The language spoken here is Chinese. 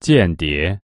间谍。